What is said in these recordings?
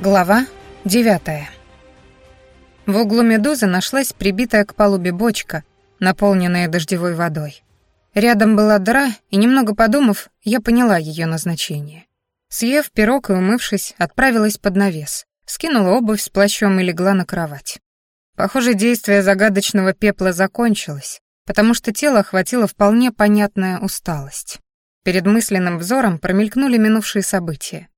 Глава девятая. В углу медузы нашлась прибитая к палубе бочка, наполненная дождевой водой. Рядом была дыра, и немного подумав, я поняла ее назначение. Съев пирог и умывшись, отправилась под навес, скинула обувь с плащом и легла на кровать. Похоже, действие загадочного пепла закончилось, потому что тело охватило вполне понятная усталость. Перед мысленным взором промелькнули минувшие события.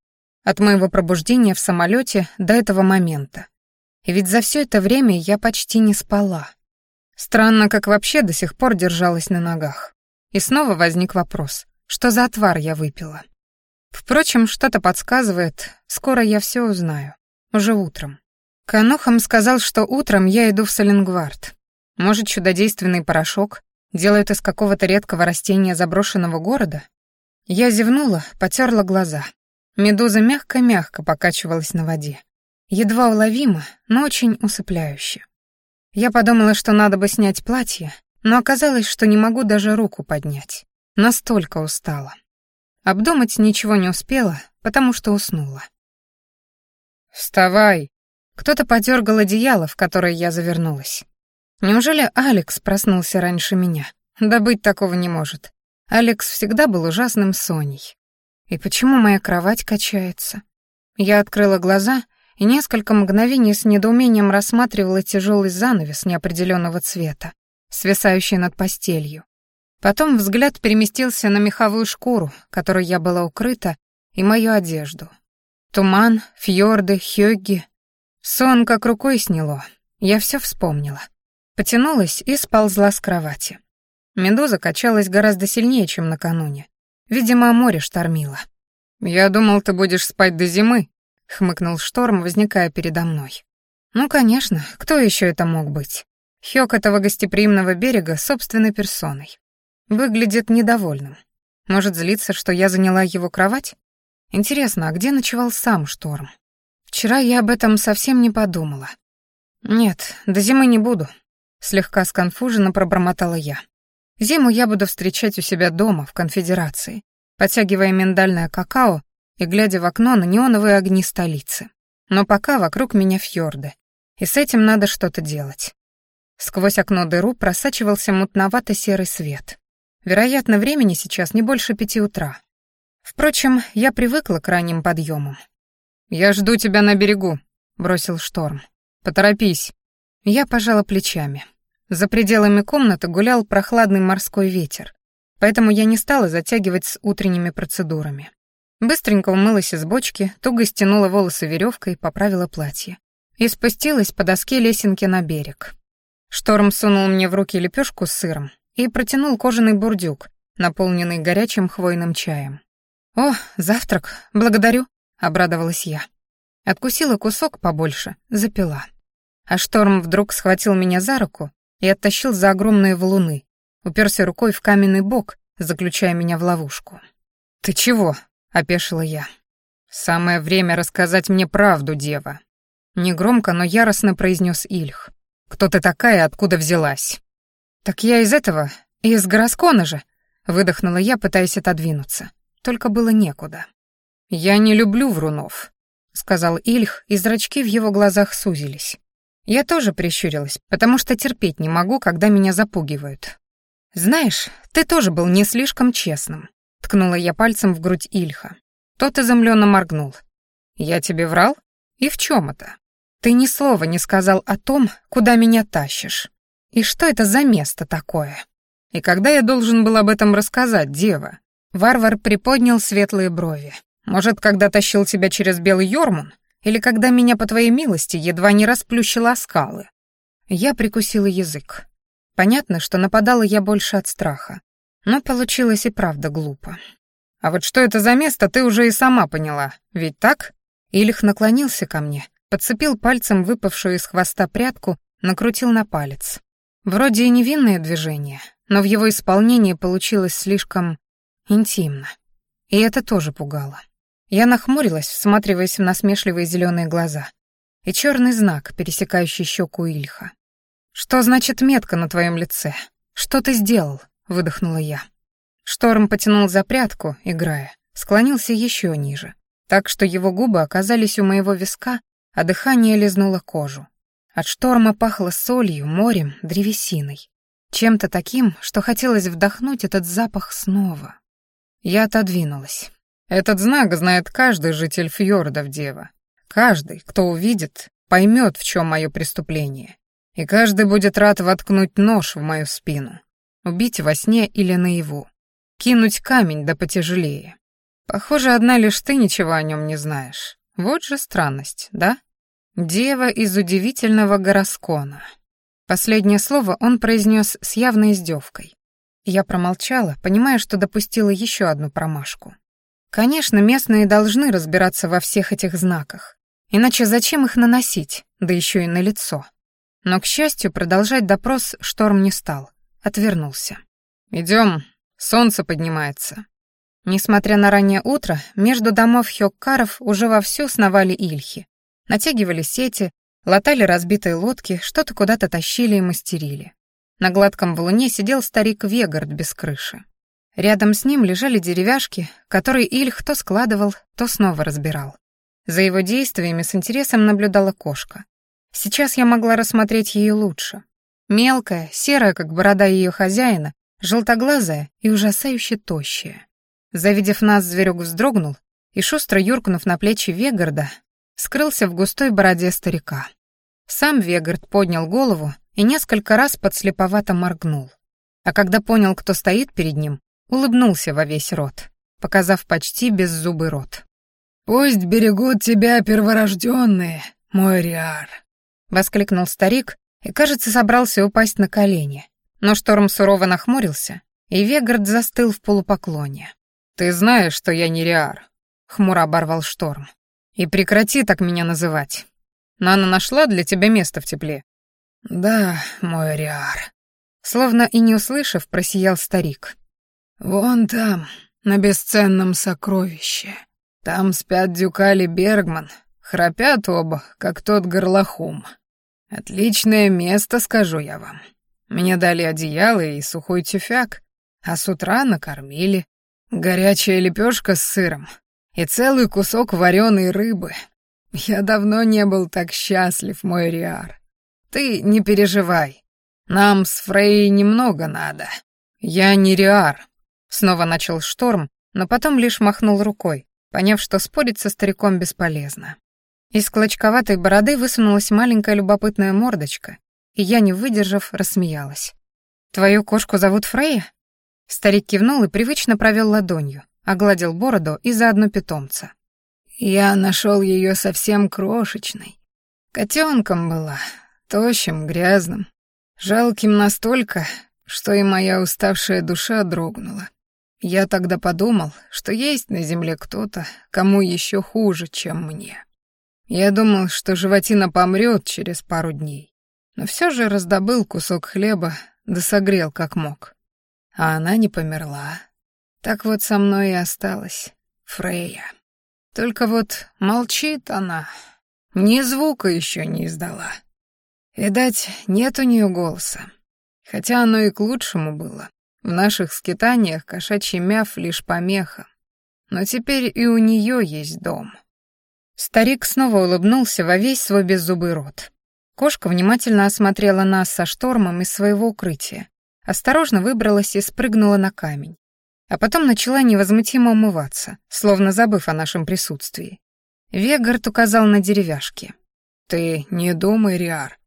От моего пробуждения в самолете до этого момента. И ведь за все это время я почти не спала. Странно, как вообще до сих пор держалась на ногах. И снова возник вопрос, что за отвар я выпила. Впрочем, что-то подсказывает, скоро я все узнаю. Уже утром. Канохам сказал, что утром я иду в Саленгвард. Может, чудодейственный порошок делают из какого-то редкого растения заброшенного города? Я зевнула, потерла глаза. Медуза мягко-мягко покачивалась на воде. Едва уловимо, но очень усыпляюще. Я подумала, что надо бы снять платье, но оказалось, что не могу даже руку поднять. Настолько устала. Обдумать ничего не успела, потому что уснула. «Вставай!» Кто-то подергал одеяло, в которое я завернулась. Неужели Алекс проснулся раньше меня? Да быть такого не может. Алекс всегда был ужасным Соней. И почему моя кровать качается? Я открыла глаза и несколько мгновений с недоумением рассматривала тяжелый занавес неопределенного цвета, свисающий над постелью. Потом взгляд переместился на меховую шкуру, которой я была укрыта, и мою одежду. Туман, фьорды, хёгги. Сон как рукой сняло. Я все вспомнила. Потянулась и сползла с кровати. Медуза качалась гораздо сильнее, чем накануне. Видимо, море штормило. «Я думал, ты будешь спать до зимы», — хмыкнул шторм, возникая передо мной. «Ну, конечно, кто еще это мог быть?» Хёк этого гостеприимного берега собственной персоной. Выглядит недовольным. Может, злиться, что я заняла его кровать? Интересно, а где ночевал сам шторм? Вчера я об этом совсем не подумала. Нет, до зимы не буду. Слегка сконфуженно пробормотала я. Зиму я буду встречать у себя дома, в конфедерации, подтягивая миндальное какао и глядя в окно на неоновые огни столицы. Но пока вокруг меня фьорды, и с этим надо что-то делать. Сквозь окно дыру просачивался мутновато-серый свет. Вероятно, времени сейчас не больше пяти утра. Впрочем, я привыкла к ранним подъемам. «Я жду тебя на берегу», — бросил шторм. «Поторопись». Я пожала плечами. За пределами комнаты гулял прохладный морской ветер, поэтому я не стала затягивать с утренними процедурами. Быстренько умылась из бочки, туго стянула волосы веревкой, поправила платье. И спустилась по доске лесенки на берег. Шторм сунул мне в руки лепешку с сыром и протянул кожаный бурдюк, наполненный горячим хвойным чаем. «О, завтрак, благодарю», — обрадовалась я. Откусила кусок побольше, запила. А шторм вдруг схватил меня за руку и оттащил за огромные валуны, уперся рукой в каменный бок, заключая меня в ловушку. «Ты чего?» — опешила я. «Самое время рассказать мне правду, дева». Негромко, но яростно произнес Ильх. «Кто ты такая откуда взялась?» «Так я из этого, из Гороскона же», — выдохнула я, пытаясь отодвинуться. Только было некуда. «Я не люблю врунов», — сказал Ильх, и зрачки в его глазах сузились. Я тоже прищурилась, потому что терпеть не могу, когда меня запугивают. «Знаешь, ты тоже был не слишком честным», — ткнула я пальцем в грудь Ильха. Тот изумленно моргнул. «Я тебе врал? И в чем это?» «Ты ни слова не сказал о том, куда меня тащишь. И что это за место такое?» «И когда я должен был об этом рассказать, дева?» Варвар приподнял светлые брови. «Может, когда тащил тебя через Белый Йормун? Или когда меня, по твоей милости, едва не расплющило скалы. Я прикусила язык. Понятно, что нападала я больше от страха. Но получилось и правда глупо. «А вот что это за место, ты уже и сама поняла, ведь так?» Ильх наклонился ко мне, подцепил пальцем выпавшую из хвоста прядку, накрутил на палец. Вроде и невинное движение, но в его исполнении получилось слишком интимно. И это тоже пугало. Я нахмурилась, всматриваясь в насмешливые зеленые глаза. И черный знак, пересекающий щеку Ильха. «Что значит метка на твоем лице? Что ты сделал?» — выдохнула я. Шторм потянул за прядку, играя, склонился еще ниже. так что его губы оказались у моего виска, а дыхание лизнуло кожу. От шторма пахло солью, морем, древесиной. Чем-то таким, что хотелось вдохнуть этот запах снова. Я отодвинулась. Этот знак знает каждый житель фьордов, дева. Каждый, кто увидит, поймет, в чем мое преступление. И каждый будет рад воткнуть нож в мою спину. Убить во сне или наяву. Кинуть камень да потяжелее. Похоже, одна лишь ты ничего о нем не знаешь. Вот же странность, да? Дева из удивительного гороскона. Последнее слово он произнес с явной издевкой. Я промолчала, понимая, что допустила еще одну промашку. Конечно, местные должны разбираться во всех этих знаках. Иначе зачем их наносить, да еще и на лицо? Но, к счастью, продолжать допрос Шторм не стал. Отвернулся. «Идем, солнце поднимается». Несмотря на раннее утро, между домов Хёккаров уже вовсю сновали ильхи. Натягивали сети, латали разбитые лодки, что-то куда-то тащили и мастерили. На гладком валуне сидел старик Вегард без крыши. Рядом с ним лежали деревяшки, которые Ильх то складывал, то снова разбирал. За его действиями с интересом наблюдала кошка. Сейчас я могла рассмотреть ее лучше. Мелкая, серая, как борода ее хозяина, желтоглазая и ужасающе тощая. Завидев нас, зверек вздрогнул и, шустро юркнув на плечи Вегарда, скрылся в густой бороде старика. Сам Вегард поднял голову и несколько раз подслеповато моргнул. А когда понял, кто стоит перед ним, улыбнулся во весь рот, показав почти беззубый рот. «Пусть берегут тебя перворожденные, мой Риар!» — воскликнул старик и, кажется, собрался упасть на колени. Но шторм сурово нахмурился, и Вегард застыл в полупоклоне. «Ты знаешь, что я не Риар», — хмуро оборвал шторм. «И прекрати так меня называть. Нана нашла для тебя место в тепле». «Да, мой Риар», — словно и не услышав, просиял старик. «Вон там, на бесценном сокровище. Там спят Дюкали Бергман, храпят оба, как тот горлохум. Отличное место, скажу я вам. Мне дали одеяло и сухой тюфяк, а с утра накормили. Горячая лепешка с сыром и целый кусок вареной рыбы. Я давно не был так счастлив, мой Риар. Ты не переживай. Нам с Фрей немного надо. Я не Риар, Снова начал шторм, но потом лишь махнул рукой, поняв, что спорить со стариком бесполезно. Из клочковатой бороды высунулась маленькая любопытная мордочка, и я, не выдержав, рассмеялась. «Твою кошку зовут Фрейя?» Старик кивнул и привычно провел ладонью, огладил бороду и заодно питомца. «Я нашел ее совсем крошечной. Котенком была, тощим, грязным, жалким настолько, что и моя уставшая душа дрогнула. Я тогда подумал, что есть на земле кто-то, кому еще хуже, чем мне. Я думал, что животина помрет через пару дней, но все же раздобыл кусок хлеба, да согрел как мог. А она не померла. Так вот со мной и осталась Фрейя. Только вот молчит она, ни звука еще не издала. Видать, нет у нее голоса. Хотя оно и к лучшему было. В наших скитаниях кошачий мяв лишь помеха. Но теперь и у нее есть дом. Старик снова улыбнулся во весь свой беззубый рот. Кошка внимательно осмотрела нас со штормом из своего укрытия, осторожно выбралась и спрыгнула на камень. А потом начала невозмутимо умываться, словно забыв о нашем присутствии. Вегард указал на деревяшки. «Ты не думай, Риар.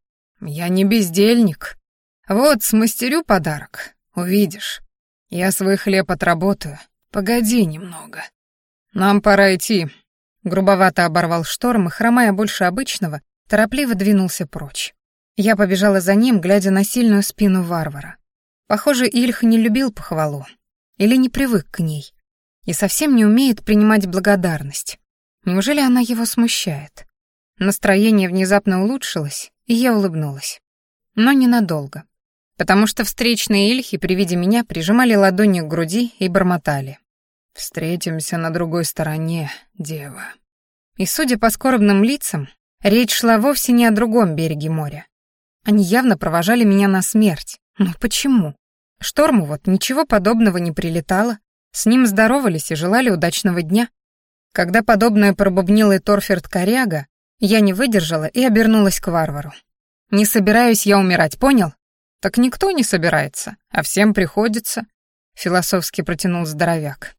Я не бездельник. Вот, смастерю подарок. Увидишь. Я свой хлеб отработаю. Погоди немного. Нам пора идти. Грубовато оборвал шторм и, хромая больше обычного, торопливо двинулся прочь. Я побежала за ним, глядя на сильную спину варвара. Похоже, Ильх не любил похвалу. Или не привык к ней. И совсем не умеет принимать благодарность. Неужели она его смущает? Настроение внезапно улучшилось, и я улыбнулась. Но ненадолго потому что встречные ильхи при виде меня прижимали ладони к груди и бормотали. «Встретимся на другой стороне, дева». И, судя по скорбным лицам, речь шла вовсе не о другом береге моря. Они явно провожали меня на смерть. Но почему? Шторму вот ничего подобного не прилетало. С ним здоровались и желали удачного дня. Когда подобное пробубнил и Торферд Коряга, я не выдержала и обернулась к варвару. «Не собираюсь я умирать, понял?» «Так никто не собирается, а всем приходится», — философски протянул здоровяк.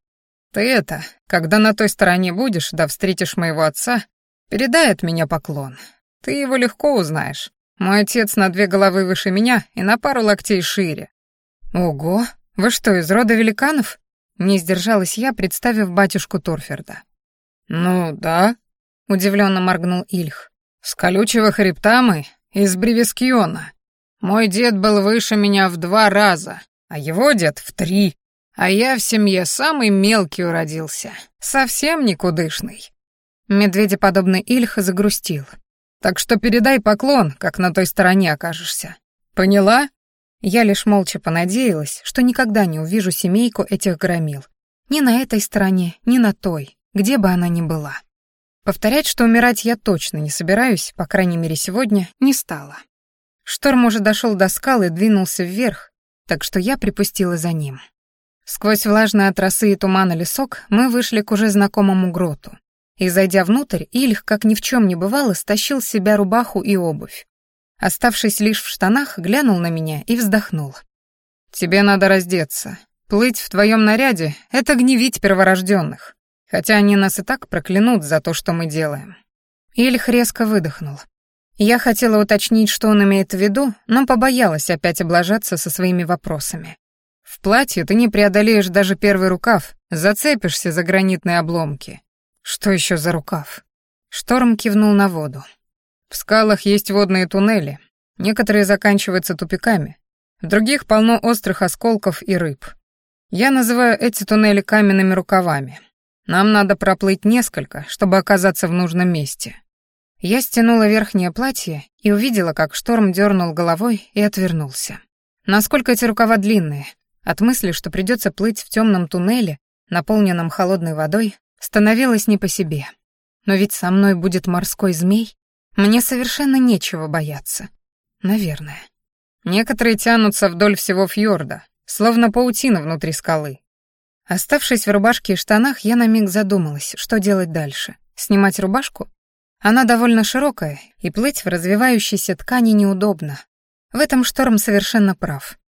«Ты это, когда на той стороне будешь, да встретишь моего отца, передай от меня поклон. Ты его легко узнаешь. Мой отец на две головы выше меня и на пару локтей шире». «Ого, вы что, из рода великанов?» Не сдержалась я, представив батюшку Торферда. «Ну да», — удивленно моргнул Ильх. «С колючего хребта мы, из Бревескиона. Мой дед был выше меня в два раза, а его дед в три. А я в семье самый мелкий уродился, совсем никудышный». Медведеподобный Ильх загрустил. «Так что передай поклон, как на той стороне окажешься. Поняла?» Я лишь молча понадеялась, что никогда не увижу семейку этих громил. Ни на этой стороне, ни на той, где бы она ни была. Повторять, что умирать я точно не собираюсь, по крайней мере сегодня, не стала. Шторм уже дошел до скалы и двинулся вверх, так что я припустила за ним. Сквозь влажные от росы и тумана лесок мы вышли к уже знакомому гроту. И, зайдя внутрь, Ильх, как ни в чем не бывало, стащил с себя рубаху и обувь. Оставшись лишь в штанах, глянул на меня и вздохнул. «Тебе надо раздеться. Плыть в твоем наряде — это гневить перворожденных. Хотя они нас и так проклянут за то, что мы делаем». Ильх резко выдохнул. Я хотела уточнить, что он имеет в виду, но побоялась опять облажаться со своими вопросами. В платье ты не преодолеешь даже первый рукав, зацепишься за гранитные обломки. Что еще за рукав? Шторм кивнул на воду. В скалах есть водные туннели. Некоторые заканчиваются тупиками. В других полно острых осколков и рыб. Я называю эти туннели каменными рукавами. Нам надо проплыть несколько, чтобы оказаться в нужном месте. Я стянула верхнее платье и увидела, как шторм дернул головой и отвернулся. Насколько эти рукава длинные. От мысли, что придется плыть в темном туннеле, наполненном холодной водой, становилось не по себе. Но ведь со мной будет морской змей, мне совершенно нечего бояться. Наверное. Некоторые тянутся вдоль всего фьорда, словно паутина внутри скалы. Оставшись в рубашке и штанах, я на миг задумалась, что делать дальше. Снимать рубашку? Она довольно широкая, и плыть в развивающейся ткани неудобно. В этом шторм совершенно прав.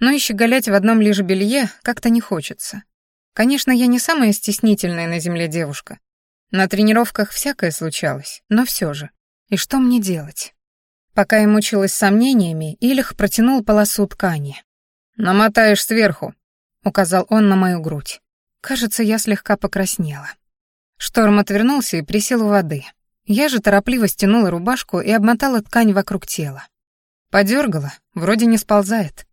Но и щеголять в одном лишь белье как-то не хочется. Конечно, я не самая стеснительная на земле девушка. На тренировках всякое случалось, но все же. И что мне делать? Пока я мучилась сомнениями, Ильх протянул полосу ткани. «Намотаешь сверху», — указал он на мою грудь. Кажется, я слегка покраснела. Шторм отвернулся и присел у воды. Я же торопливо стянула рубашку и обмотала ткань вокруг тела. Подергала, вроде не сползает.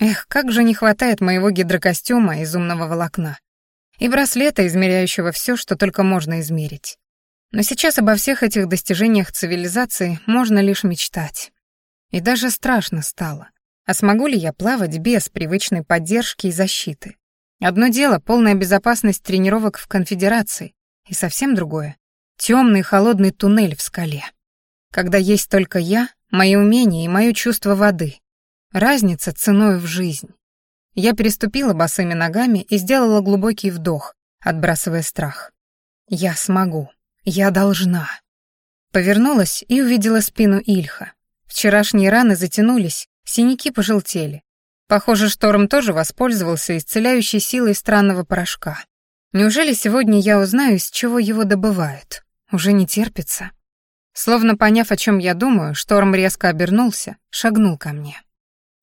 Эх, как же не хватает моего гидрокостюма из умного волокна. И браслета, измеряющего все, что только можно измерить. Но сейчас обо всех этих достижениях цивилизации можно лишь мечтать. И даже страшно стало. А смогу ли я плавать без привычной поддержки и защиты? Одно дело — полная безопасность тренировок в конфедерации, и совсем другое — темный холодный туннель в скале. Когда есть только я, мои умения и мое чувство воды. Разница ценой в жизнь. Я переступила босыми ногами и сделала глубокий вдох, отбрасывая страх. Я смогу. Я должна. Повернулась и увидела спину Ильха. Вчерашние раны затянулись, синяки пожелтели. Похоже, шторм тоже воспользовался исцеляющей силой странного порошка. Неужели сегодня я узнаю, из чего его добывают? Уже не терпится. Словно поняв, о чем я думаю, шторм резко обернулся, шагнул ко мне.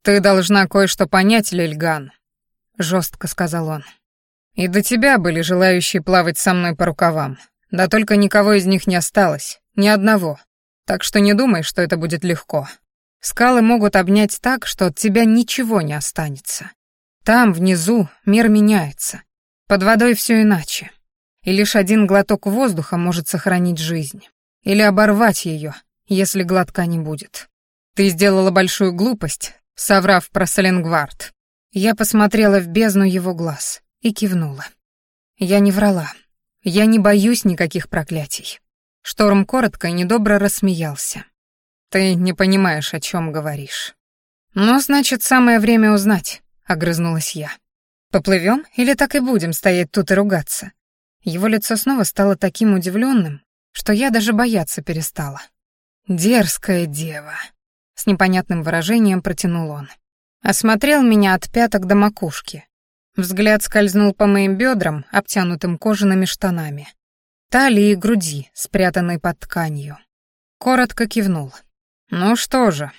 «Ты должна кое-что понять, Лильган», — жестко сказал он. «И до тебя были желающие плавать со мной по рукавам. Да только никого из них не осталось, ни одного. Так что не думай, что это будет легко. Скалы могут обнять так, что от тебя ничего не останется. Там, внизу, мир меняется. Под водой все иначе. И лишь один глоток воздуха может сохранить жизнь. Или оборвать ее, если глотка не будет. Ты сделала большую глупость, соврав про Саленгвард. Я посмотрела в бездну его глаз и кивнула. Я не врала. Я не боюсь никаких проклятий. Шторм коротко и недобро рассмеялся. Ты не понимаешь, о чем говоришь. Ну, значит, самое время узнать, огрызнулась я. Поплывем или так и будем стоять тут и ругаться? Его лицо снова стало таким удивленным, что я даже бояться перестала. «Дерзкая дева», — с непонятным выражением протянул он. Осмотрел меня от пяток до макушки. Взгляд скользнул по моим бедрам, обтянутым кожаными штанами. Талии и груди, спрятанной под тканью. Коротко кивнул. «Ну что же?»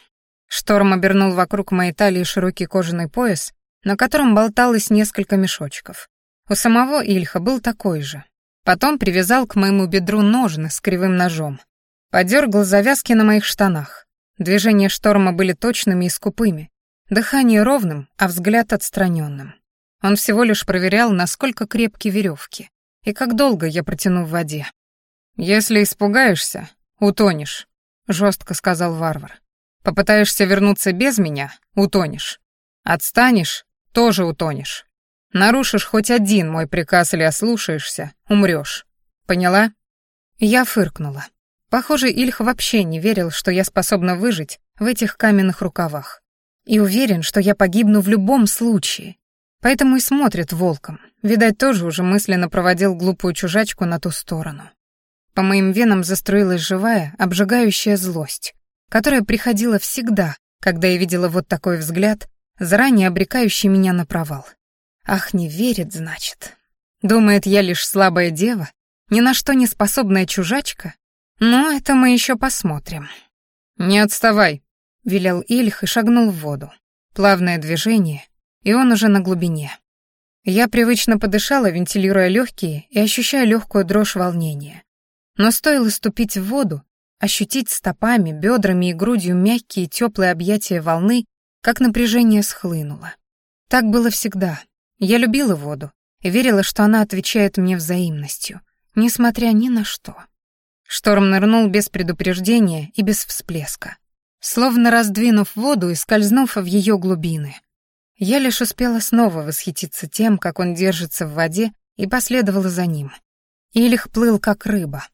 Шторм обернул вокруг моей талии широкий кожаный пояс, на котором болталось несколько мешочков. У самого Ильха был такой же. Потом привязал к моему бедру ножны с кривым ножом. Подергал завязки на моих штанах. Движения шторма были точными и скупыми. Дыхание ровным, а взгляд отстраненным. Он всего лишь проверял, насколько крепки веревки и как долго я протяну в воде. «Если испугаешься, утонешь», — жестко сказал варвар. «Попытаешься вернуться без меня — утонешь. Отстанешь — тоже утонешь. Нарушишь хоть один мой приказ или ослушаешься — умрешь. Поняла?» Я фыркнула. Похоже, Ильх вообще не верил, что я способна выжить в этих каменных рукавах. И уверен, что я погибну в любом случае. Поэтому и смотрит волком. Видать, тоже уже мысленно проводил глупую чужачку на ту сторону. По моим венам застроилась живая, обжигающая злость, которая приходила всегда, когда я видела вот такой взгляд, заранее обрекающий меня на провал. Ах, не верит, значит. Думает, я лишь слабая дева, ни на что не способная чужачка, «Ну, это мы еще посмотрим». «Не отставай», — велел Ильх и шагнул в воду. Плавное движение, и он уже на глубине. Я привычно подышала, вентилируя легкие и ощущая легкую дрожь волнения. Но стоило ступить в воду, ощутить стопами, бедрами и грудью мягкие теплые объятия волны, как напряжение схлынуло. Так было всегда. Я любила воду и верила, что она отвечает мне взаимностью, несмотря ни на что. Шторм нырнул без предупреждения и без всплеска, словно раздвинув воду и скользнув в ее глубины. Я лишь успела снова восхититься тем, как он держится в воде, и последовала за ним. Илих плыл, как рыба.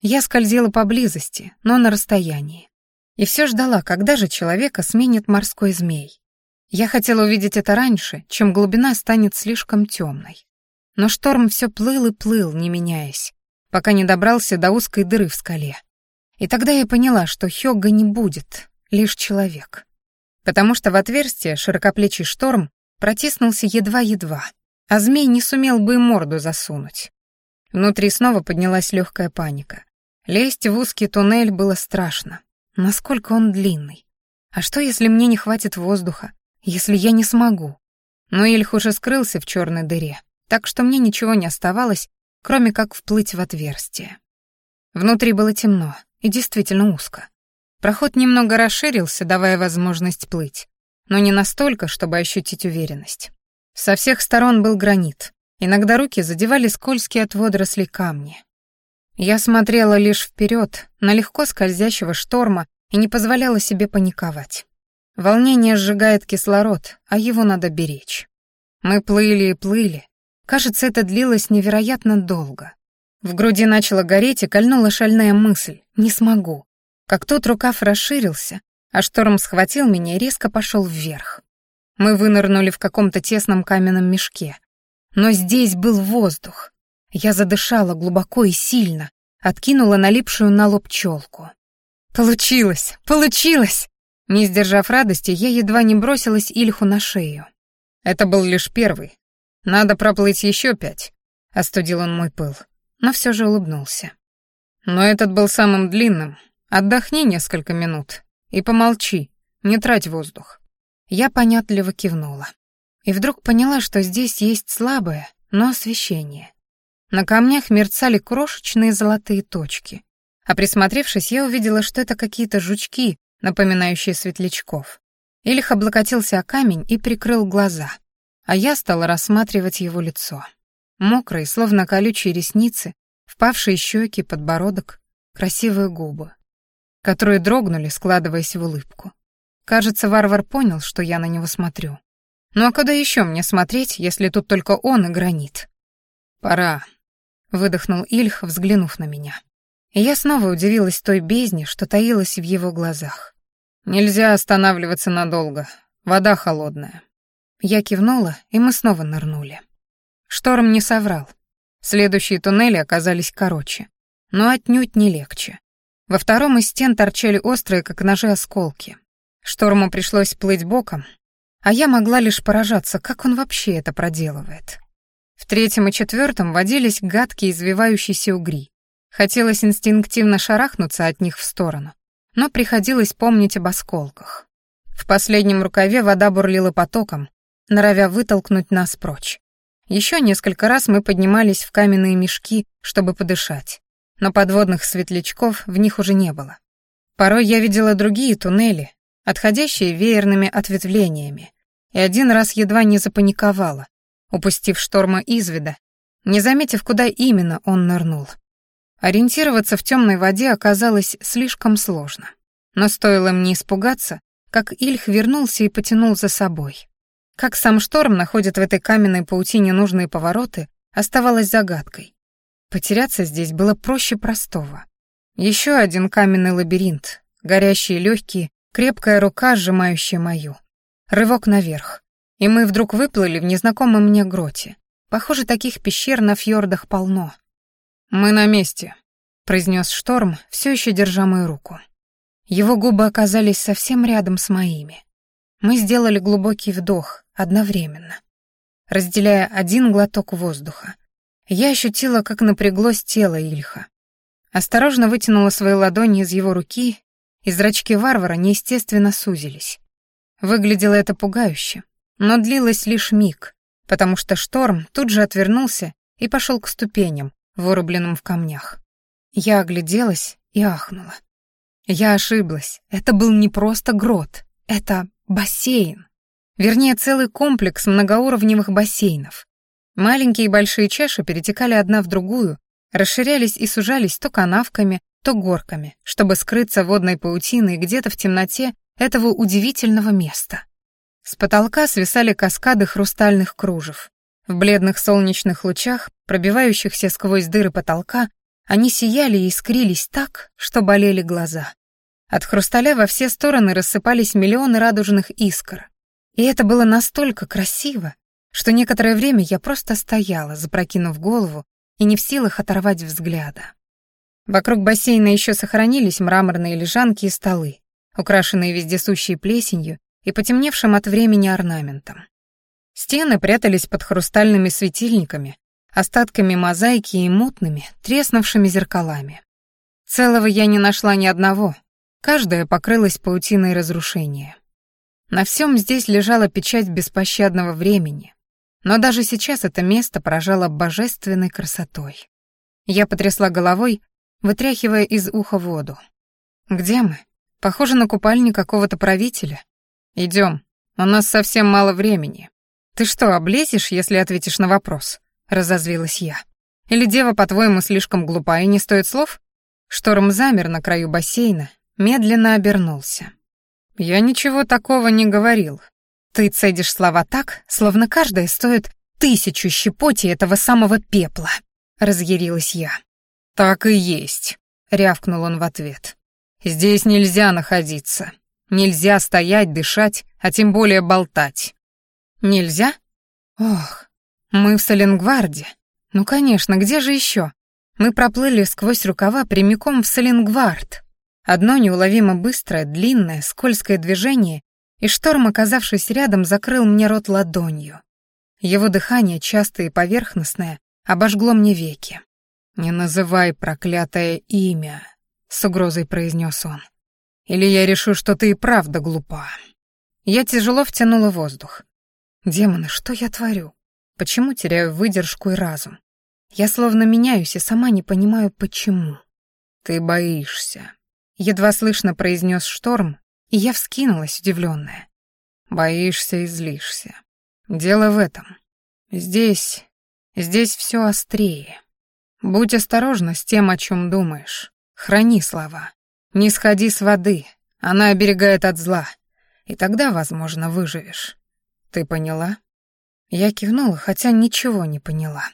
Я скользила поблизости, но на расстоянии. И все ждала, когда же человека сменит морской змей. Я хотела увидеть это раньше, чем глубина станет слишком темной. Но шторм все плыл и плыл, не меняясь, пока не добрался до узкой дыры в скале. И тогда я поняла, что Хёга не будет, лишь человек. Потому что в отверстие широкоплечий шторм протиснулся едва-едва, а змей не сумел бы и морду засунуть. Внутри снова поднялась легкая паника. Лезть в узкий туннель было страшно. Насколько он длинный? А что, если мне не хватит воздуха? Если я не смогу? Но Ильх уже скрылся в черной дыре, так что мне ничего не оставалось, кроме как вплыть в отверстие. Внутри было темно и действительно узко. Проход немного расширился, давая возможность плыть, но не настолько, чтобы ощутить уверенность. Со всех сторон был гранит. Иногда руки задевали скользкие от водорослей камни. Я смотрела лишь вперед, на легко скользящего шторма и не позволяла себе паниковать. Волнение сжигает кислород, а его надо беречь. Мы плыли и плыли, Кажется, это длилось невероятно долго. В груди начала гореть и кольнула шальная мысль «не смогу». Как тот рукав расширился, а шторм схватил меня и резко пошел вверх. Мы вынырнули в каком-то тесном каменном мешке. Но здесь был воздух. Я задышала глубоко и сильно, откинула налипшую на лоб челку. «Получилось! Получилось!» Не сдержав радости, я едва не бросилась Ильху на шею. Это был лишь первый, надо проплыть еще пять», — остудил он мой пыл, но все же улыбнулся. «Но этот был самым длинным. Отдохни несколько минут и помолчи, не трать воздух». Я понятливо кивнула. И вдруг поняла, что здесь есть слабое, но освещение. На камнях мерцали крошечные золотые точки. А присмотревшись, я увидела, что это какие-то жучки, напоминающие светлячков. Ильх облокотился о камень и прикрыл глаза — а я стала рассматривать его лицо. Мокрые, словно колючие ресницы, впавшие щеки, подбородок, красивые губы, которые дрогнули, складываясь в улыбку. Кажется, варвар понял, что я на него смотрю. Ну а куда еще мне смотреть, если тут только он и гранит? «Пора», — выдохнул Ильх, взглянув на меня. Я снова удивилась той бездне, что таилась в его глазах. «Нельзя останавливаться надолго. Вода холодная. Я кивнула, и мы снова нырнули. Шторм не соврал. Следующие туннели оказались короче, но отнюдь не легче. Во втором из стен торчали острые, как ножи, осколки. Шторму пришлось плыть боком, а я могла лишь поражаться, как он вообще это проделывает. В третьем и четвертом водились гадкие извивающиеся угри. Хотелось инстинктивно шарахнуться от них в сторону, но приходилось помнить об осколках. В последнем рукаве вода бурлила потоком, норовя вытолкнуть нас прочь. Еще несколько раз мы поднимались в каменные мешки, чтобы подышать, но подводных светлячков в них уже не было. Порой я видела другие туннели, отходящие веерными ответвлениями, и один раз едва не запаниковала, упустив шторма из вида, не заметив, куда именно он нырнул. Ориентироваться в темной воде оказалось слишком сложно. Но стоило мне испугаться, как Ильх вернулся и потянул за собой. Как сам шторм находит в этой каменной паутине нужные повороты, оставалось загадкой. Потеряться здесь было проще простого. Еще один каменный лабиринт, горящие легкие, крепкая рука, сжимающая мою. Рывок наверх. И мы вдруг выплыли в незнакомом мне гроте. Похоже, таких пещер на фьордах полно. «Мы на месте», — произнес шторм, все еще держа мою руку. Его губы оказались совсем рядом с моими. Мы сделали глубокий вдох одновременно, разделяя один глоток воздуха. Я ощутила, как напряглось тело Ильха. Осторожно вытянула свои ладони из его руки, и зрачки варвара неестественно сузились. Выглядело это пугающе, но длилось лишь миг, потому что шторм тут же отвернулся и пошел к ступеням, вырубленным в камнях. Я огляделась и ахнула. Я ошиблась. Это был не просто грот. Это бассейн. Вернее, целый комплекс многоуровневых бассейнов. Маленькие и большие чаши перетекали одна в другую, расширялись и сужались то канавками, то горками, чтобы скрыться водной паутиной где-то в темноте этого удивительного места. С потолка свисали каскады хрустальных кружев. В бледных солнечных лучах, пробивающихся сквозь дыры потолка, они сияли и искрились так, что болели глаза. От хрусталя во все стороны рассыпались миллионы радужных искр. И это было настолько красиво, что некоторое время я просто стояла, запрокинув голову и не в силах оторвать взгляда. Вокруг бассейна еще сохранились мраморные лежанки и столы, украшенные вездесущей плесенью и потемневшим от времени орнаментом. Стены прятались под хрустальными светильниками, остатками мозаики и мутными, треснувшими зеркалами. Целого я не нашла ни одного, Каждая покрылась паутиной разрушения. На всем здесь лежала печать беспощадного времени, но даже сейчас это место поражало божественной красотой. Я потрясла головой, вытряхивая из уха воду. «Где мы? Похоже на купальни какого-то правителя. Идем, у нас совсем мало времени. Ты что, облезешь, если ответишь на вопрос?» — разозлилась я. «Или дева, по-твоему, слишком глупа и не стоит слов?» Шторм замер на краю бассейна, медленно обернулся. «Я ничего такого не говорил. Ты цедишь слова так, словно каждая стоит тысячу щепоти этого самого пепла», — разъярилась я. «Так и есть», — рявкнул он в ответ. «Здесь нельзя находиться. Нельзя стоять, дышать, а тем более болтать». «Нельзя? Ох, мы в Саленгварде. Ну, конечно, где же еще? Мы проплыли сквозь рукава прямиком в Саленгвард. Одно неуловимо быстрое, длинное, скользкое движение, и шторм, оказавшись рядом, закрыл мне рот ладонью. Его дыхание, частое и поверхностное, обожгло мне веки. «Не называй проклятое имя», — с угрозой произнес он. «Или я решу, что ты и правда глупа». Я тяжело втянула воздух. «Демоны, что я творю? Почему теряю выдержку и разум? Я словно меняюсь и сама не понимаю, почему». «Ты боишься», Едва слышно произнес шторм, и я вскинулась, удивленная. Боишься и злишься. Дело в этом. Здесь, здесь все острее. Будь осторожна с тем, о чем думаешь. Храни слова. Не сходи с воды, она оберегает от зла. И тогда, возможно, выживешь. Ты поняла? Я кивнула, хотя ничего не поняла.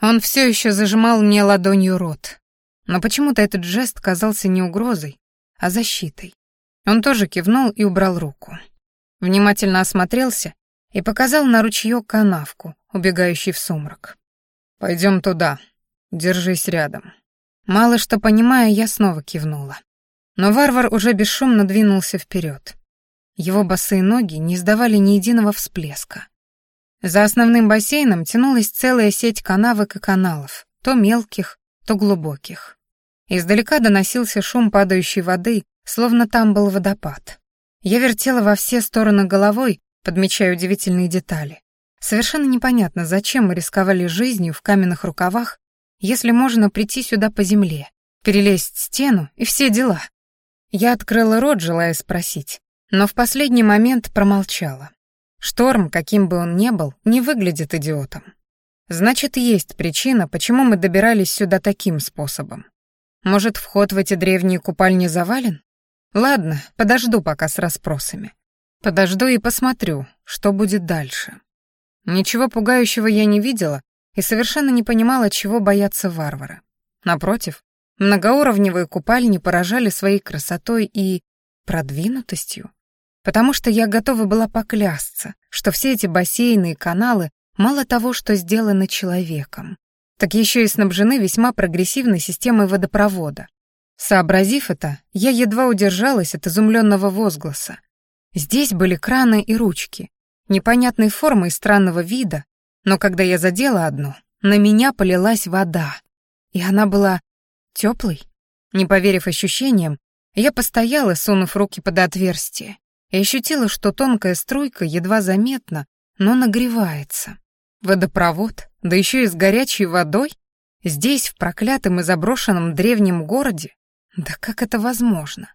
Он все еще зажимал мне ладонью рот. Но почему-то этот жест казался не угрозой, а защитой. Он тоже кивнул и убрал руку. Внимательно осмотрелся и показал на ручеёк канавку, убегающий в сумрак. «Пойдем туда», держись рядом». Мало что понимая, я снова кивнула. Но варвар уже бесшумно двинулся вперед. Его босые ноги не издавали ни единого всплеска. За основным бассейном тянулась целая сеть канавок и каналов, то мелких, то глубоких. Издалека доносился шум падающей воды, словно там был водопад. Я вертела во все стороны головой, подмечая удивительные детали. Совершенно непонятно, зачем мы рисковали жизнью в каменных рукавах, если можно прийти сюда по земле, перелезть стену и все дела. Я открыла рот, желая спросить, но в последний момент промолчала. Шторм, каким бы он ни был, не выглядит идиотом. Значит, есть причина, почему мы добирались сюда таким способом. Может, вход в эти древние купальни завален? Ладно, подожду пока с расспросами. Подожду и посмотрю, что будет дальше. Ничего пугающего я не видела и совершенно не понимала, чего боятся варвары. Напротив, многоуровневые купальни поражали своей красотой и продвинутостью потому что я готова была поклясться, что все эти бассейны и каналы мало того, что сделаны человеком, так еще и снабжены весьма прогрессивной системой водопровода. Сообразив это, я едва удержалась от изумленного возгласа. Здесь были краны и ручки, непонятной формы и странного вида, но когда я задела одну, на меня полилась вода, и она была теплой. Не поверив ощущениям, я постояла, сунув руки под отверстие, и ощутила, что тонкая струйка едва заметна, но нагревается. Водопровод, да еще и с горячей водой? Здесь, в проклятом и заброшенном древнем городе? Да как это возможно?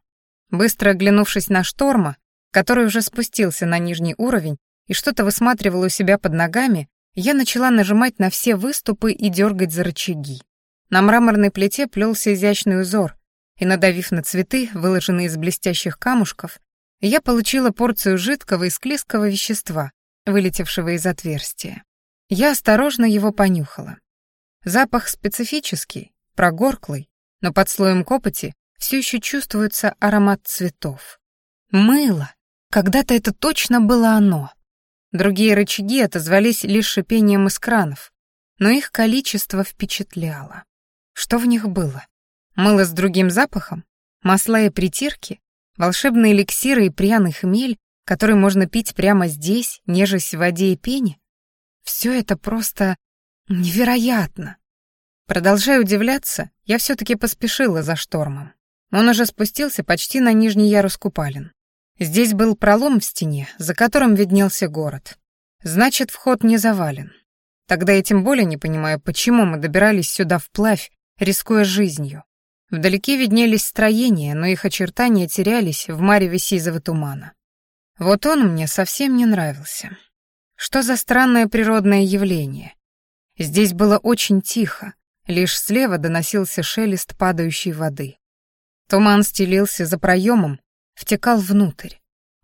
Быстро оглянувшись на шторма, который уже спустился на нижний уровень и что-то высматривал у себя под ногами, я начала нажимать на все выступы и дергать за рычаги. На мраморной плите плелся изящный узор, и, надавив на цветы, выложенные из блестящих камушков, я получила порцию жидкого и склизкого вещества, вылетевшего из отверстия. Я осторожно его понюхала. Запах специфический, прогорклый, но под слоем копоти все еще чувствуется аромат цветов. Мыло! Когда-то это точно было оно. Другие рычаги отозвались лишь шипением из кранов, но их количество впечатляло. Что в них было? Мыло с другим запахом? Масла и притирки? Волшебные эликсиры и пряный хмель, который можно пить прямо здесь, нежесть в воде и пене? Все это просто невероятно. Продолжая удивляться, я все-таки поспешила за штормом. Он уже спустился почти на нижний ярус купалин. Здесь был пролом в стене, за которым виднелся город. Значит, вход не завален. Тогда я тем более не понимаю, почему мы добирались сюда вплавь, рискуя жизнью. Вдалеке виднелись строения, но их очертания терялись в мареве сизого тумана. Вот он мне совсем не нравился. Что за странное природное явление? Здесь было очень тихо, лишь слева доносился шелест падающей воды. Туман стелился за проемом, втекал внутрь.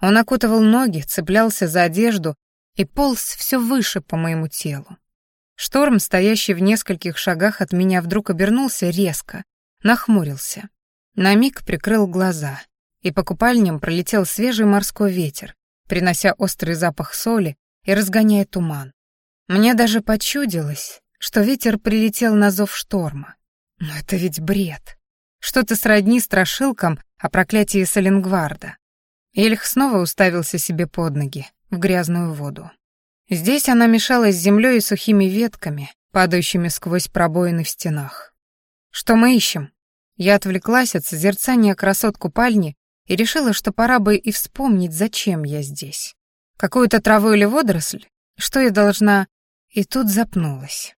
Он окутывал ноги, цеплялся за одежду и полз все выше по моему телу. Шторм, стоящий в нескольких шагах от меня, вдруг обернулся резко, нахмурился. На миг прикрыл глаза, и по купальням пролетел свежий морской ветер, принося острый запах соли и разгоняя туман. Мне даже почудилось, что ветер прилетел на зов шторма. Но это ведь бред. Что-то сродни страшилкам о проклятии Саленгварда. Ильх снова уставился себе под ноги, в грязную воду. Здесь она мешалась с землей и сухими ветками, падающими сквозь пробоины в стенах. «Что мы ищем?» Я отвлеклась от созерцания красот купальни и решила, что пора бы и вспомнить, зачем я здесь. Какую-то траву или водоросль? Что я должна... И тут запнулась.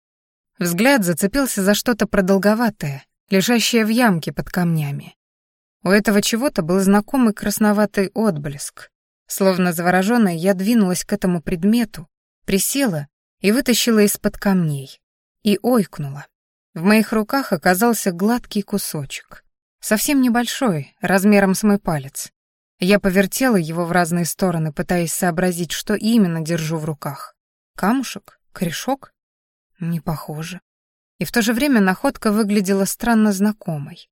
Взгляд зацепился за что-то продолговатое, лежащее в ямке под камнями. У этого чего-то был знакомый красноватый отблеск. Словно заворожённая, я двинулась к этому предмету, присела и вытащила из-под камней. И ойкнула. В моих руках оказался гладкий кусочек. Совсем небольшой, размером с мой палец. Я повертела его в разные стороны, пытаясь сообразить, что именно держу в руках. Камушек? Корешок? Не похоже. И в то же время находка выглядела странно знакомой.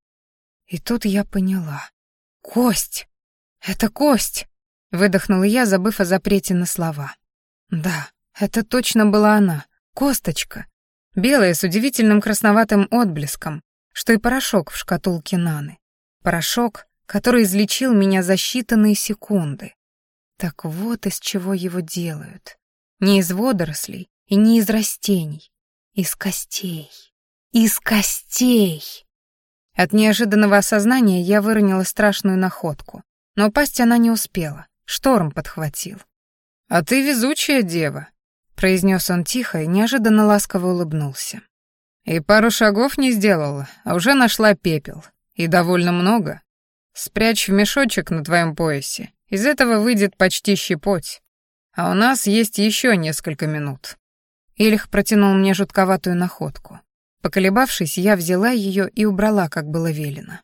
И тут я поняла. «Кость! Это кость!» — выдохнула я, забыв о запрете на слова. «Да, это точно была она, косточка, белое с удивительным красноватым отблеском, что и порошок в шкатулке Наны. Порошок, который излечил меня за считанные секунды. Так вот из чего его делают. Не из водорослей и не из растений. Из костей. Из костей! От неожиданного осознания я выронила страшную находку. Но упасть она не успела. Шторм подхватил. «А ты везучая дева», — произнес он тихо и неожиданно ласково улыбнулся. «И пару шагов не сделала, а уже нашла пепел. И довольно много. Спрячь в мешочек на твоем поясе. Из этого выйдет почти щепоть. А у нас есть еще несколько минут». Ильх протянул мне жутковатую находку. Поколебавшись, я взяла ее и убрала, как было велено.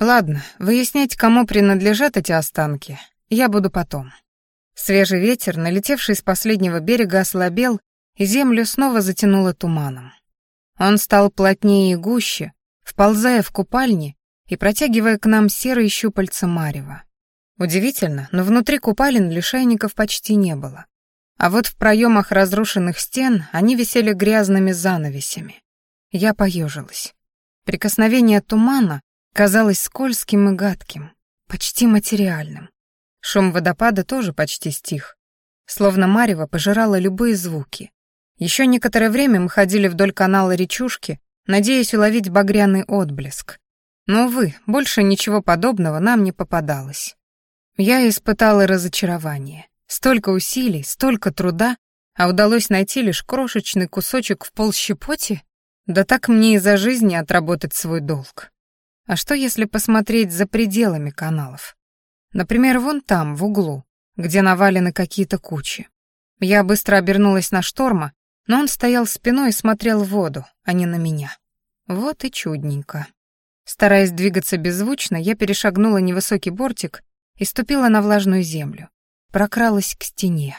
Ладно, выяснять, кому принадлежат эти останки, я буду потом. Свежий ветер, налетевший с последнего берега, ослабел, и землю снова затянуло туманом. Он стал плотнее и гуще, вползая в купальни и протягивая к нам серые щупальца марева. Удивительно, но внутри купалин лишайников почти не было. А вот в проемах разрушенных стен они висели грязными занавесями. Я поежилась. Прикосновение тумана казалось скользким и гадким, почти материальным. Шум водопада тоже почти стих, словно марево пожирало любые звуки. Еще некоторое время мы ходили вдоль канала речушки, надеясь уловить багряный отблеск. Но, увы, больше ничего подобного нам не попадалось. Я испытала разочарование. Столько усилий, столько труда, а удалось найти лишь крошечный кусочек в полщепоти? Да так мне и за жизни отработать свой долг. А что, если посмотреть за пределами каналов? Например, вон там, в углу, где навалены какие-то кучи. Я быстро обернулась на шторма, но он стоял спиной и смотрел в воду, а не на меня. Вот и чудненько. Стараясь двигаться беззвучно, я перешагнула невысокий бортик и ступила на влажную землю. Прокралась к стене.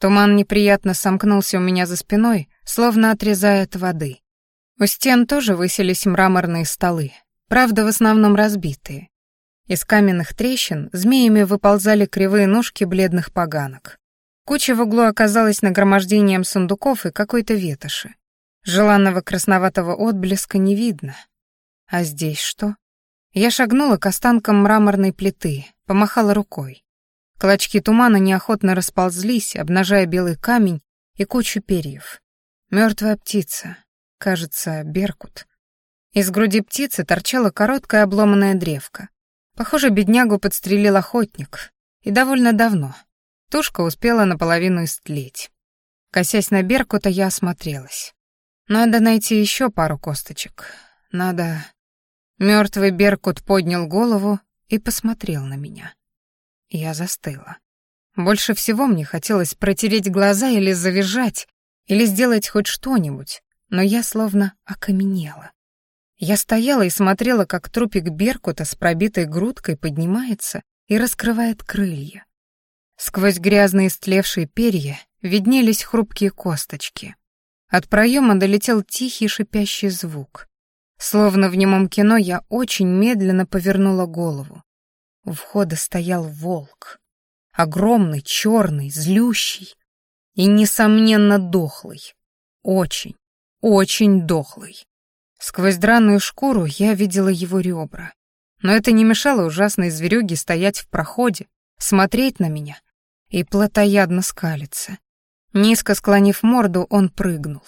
Туман неприятно сомкнулся у меня за спиной, словно отрезая от воды. У стен тоже высились мраморные столы, правда, в основном разбитые. Из каменных трещин змеями выползали кривые ножки бледных поганок. Куча в углу оказалась нагромождением сундуков и какой-то ветоши. Желанного красноватого отблеска не видно. А здесь что? Я шагнула к останкам мраморной плиты, помахала рукой. Клочки тумана неохотно расползлись, обнажая белый камень и кучу перьев. Мертвая птица, кажется, беркут. Из груди птицы торчала короткая обломанная древка. Похоже, беднягу подстрелил охотник. И довольно давно. Тушка успела наполовину истлеть. Косясь на Беркута, я осмотрелась. Надо найти еще пару косточек. Надо... Мертвый Беркут поднял голову и посмотрел на меня. Я застыла. Больше всего мне хотелось протереть глаза или завизжать, или сделать хоть что-нибудь, но я словно окаменела. Я стояла и смотрела, как трупик Беркута с пробитой грудкой поднимается и раскрывает крылья. Сквозь грязные стлевшие перья виднелись хрупкие косточки. От проема долетел тихий шипящий звук. Словно в немом кино я очень медленно повернула голову. У входа стоял волк. Огромный, черный, злющий и, несомненно, дохлый. Очень, очень дохлый. Сквозь драную шкуру я видела его ребра. Но это не мешало ужасной зверюге стоять в проходе, смотреть на меня и плотоядно скалиться. Низко склонив морду, он прыгнул.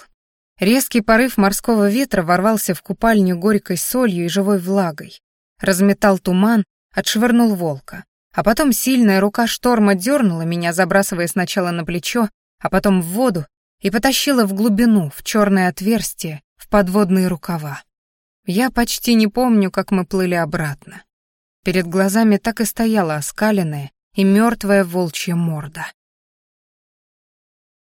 Резкий порыв морского ветра ворвался в купальню горькой солью и живой влагой, разметал туман, отшвырнул волка. А потом сильная рука шторма дернула меня, забрасывая сначала на плечо, а потом в воду, и потащила в глубину, в черное отверстие, в подводные рукава. Я почти не помню, как мы плыли обратно. Перед глазами так и стояла оскаленная и мертвая волчья морда.